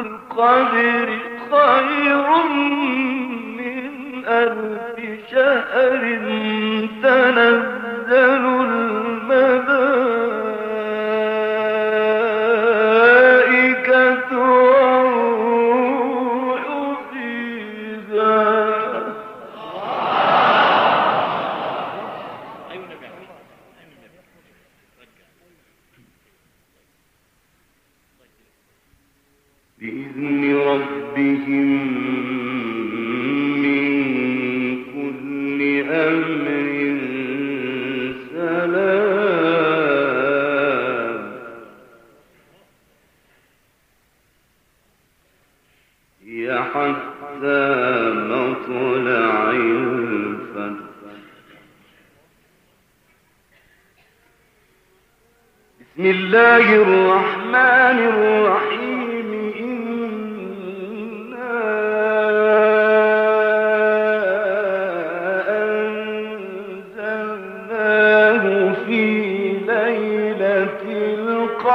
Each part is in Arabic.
القدر خير من ألف شهر تنزل بإذن ربهم من كل أمر سلام. الفجر. بسم الله الرحمن الرحيم.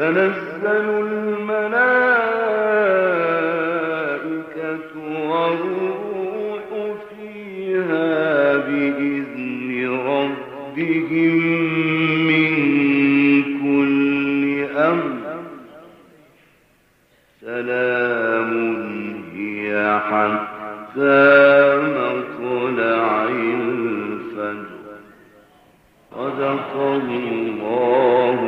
تنزل الملائكة والروح فيها بإذن ربهم من كل أمر. سلام هي حتى مطلع الفجر. صدق الله